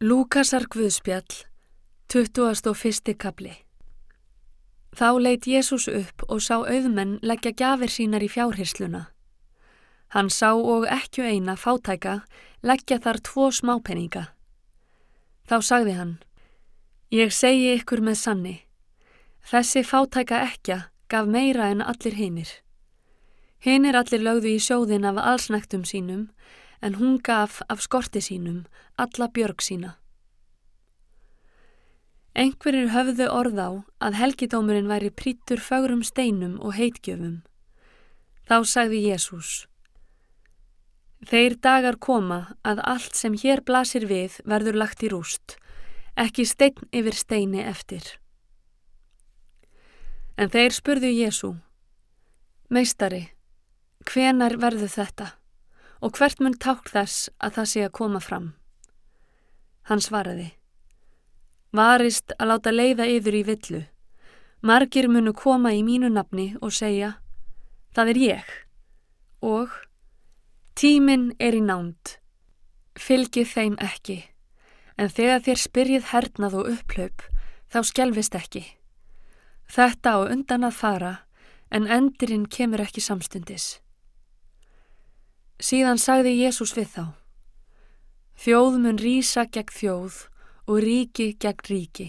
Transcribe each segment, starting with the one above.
Lúkasar Guðspjall, 21. kapli Þá leitt Jésús upp og sá auðmenn leggja gafir sínar í fjárhyrsluna. Hann sá og ekki eina fátæka leggja þar tvo smápenninga. Þá sagði hann, ég segi ykkur með sanni, þessi fátæka ekja gaf meira en allir hinnir. Hinnir allir lögðu í sjóðin af allsnæktum sínum, en hún gaf af skorti sínum alla björg sína. Engverir höfðu orð á að helgidómurinn væri prítur fögrum steinum og heitgjöfum. Þá sagði Jésús, Þeir dagar koma að allt sem hér blasir við verður lagt í rúst, ekki stein yfir steini eftir. En þeir spurðu Jésú, Meistari, hvenar verður þetta? Og hvert mun ták þess að það sé að koma fram. Hann svaraði, varist að láta leiða yfir í villu. Margir munu koma í mínu nafni og segja, það er ég og tíminn er í nánd. Fylgið þeim ekki, en þegar þér spyrjið hernað og upplaup, þá skjelvist ekki. Þetta á undan að fara, en endurinn kemur ekki samstundis. Síðan sagði Jésús við þá, Þjóð mun rýsa gegn þjóð og ríki gegn ríki.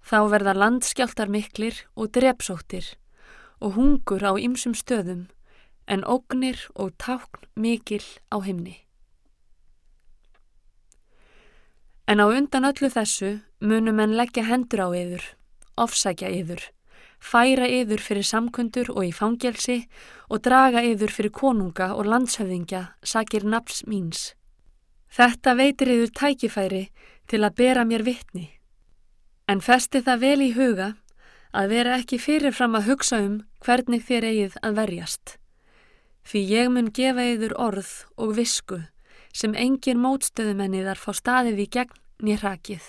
Þá verða landskjáltar miklir og drepsóttir og hungur á ymsum stöðum en ógnir og tákn mikil á himni. En á undan öllu þessu munum en leggja hendur á yður, ofsækja yður færa yður fyrir samkundur og í fangelsi og draga yður fyrir konunga og landshöfðingja, sakir nafns míns. Þetta veitir yður tækifæri til að bera mér vittni. En festi það vel í huga að vera ekki fyrirfram að hugsa um hvernig þér eigið að verjast. Því ég mun gefa yður orð og visku sem engin mótstöðumenniðar fá staðið í gegn nýr rakið.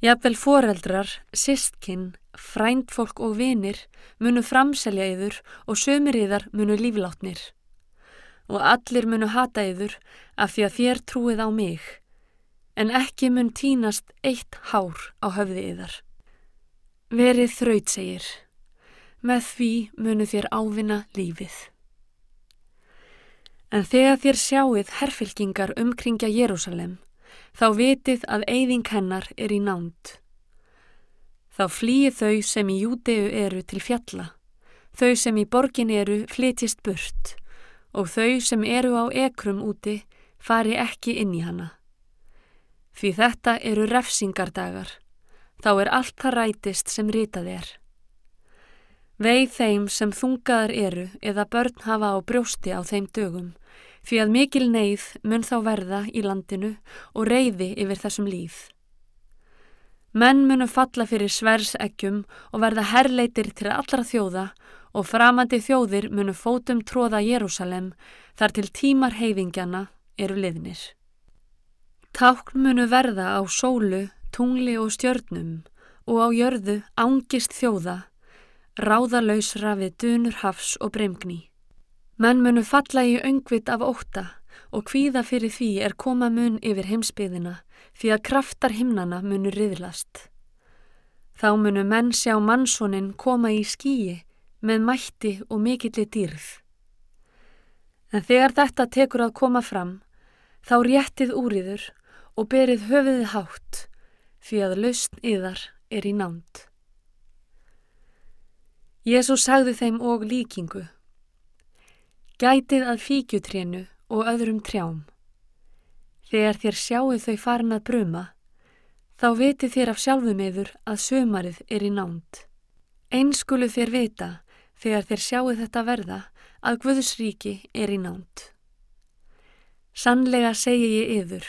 Jafnvel foreldrar, sistkinn, frændfólk og vinir munu framselja yður og sömur yðar munu líflátnir. Og allir munu hata yður af því að þér trúið á mig, en ekki mun tínast eitt hár á höfði yðar. Verið þraut segir, með því munu þér ávinna lífið. En þegar þér sjáuð herfylkingar umkringja Jérúsalem, þá vitið að eyðing hennar er í nánd. Þá flýið þau sem í júdeu eru til fjalla, þau sem í borgin eru flytjist burt og þau sem eru á ekrum úti fari ekki inn í hana. Því þetta eru refsingardagar, þá er allt það rætist sem ritað er. Veið þeim sem þungaðar eru eða börn hafa á brjósti á þeim dögum, því að mikil neyð mun þá verða í landinu og reyði yfir þessum líð. Menn munu falla fyrir sversegjum og verða herleitir til allra þjóða og framandi þjóðir munu fótum tróða Jérúsalem þar til tímar heifingjana eru liðnir. Tákn munu verða á sólu, tungli og stjörnum og á jörðu ángist þjóða, ráðalausra við dunur hafs og breymgni. Menn munu falla í öngvit af óta og kvíða fyrir því er koma mun yfir heimsbyðina því að kraftar himnana munu riðlast. Þá munu menn sjá mannsónin koma í skíi með mætti og mikilli dýrð. En þegar þetta tekur að koma fram, þá réttið úriður og berið höfiðið hátt því að lausn yðar er í nánd. Jésús sagði þeim og líkingu. Gætið að fíkjutrénu og öðrum trjám. Þegar þér sjáu þau farin að bruma, þá viti þér af sjálfum yfir að sömarið er í nánd. Einskulu þér vita þegar þér sjáu þetta verða að Guðsríki er í nánd. Sannlega segi ég yfir.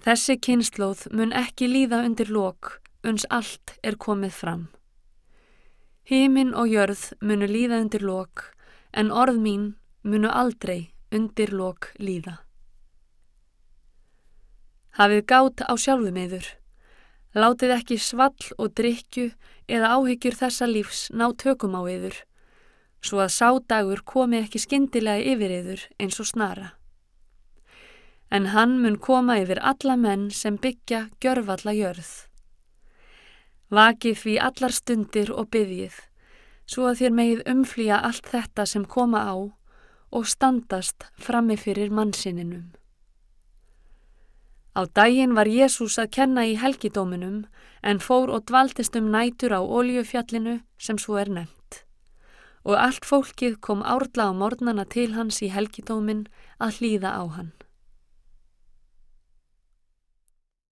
Þessi kynnslóð mun ekki líða undir lok uns allt er komið fram. Hímin og jörð munu líða undir lok en orð mín munu aldrei undir lok líða. Hafið gát á sjálfum yður. Látið ekki svall og drikju eða áhyggjur þessa lífs ná tökum á yður, svo að sádagur komi ekki skindilega yfir yður eins og snara. en hann mun koma yfir alla menn sem byggja gjörfalla jörð. Vakið því allar stundir og byggjið, svo að þér megið umflýja allt þetta sem koma á og standast frammi fyrir mannsininum. Á daginn var Jésús að kenna í helgidóminum en fór og dvaltist um nætur á oljufjallinu sem svo er nefnt. Og allt fólkið kom árla á mornana til hans í helgidómin að hlýða á hann.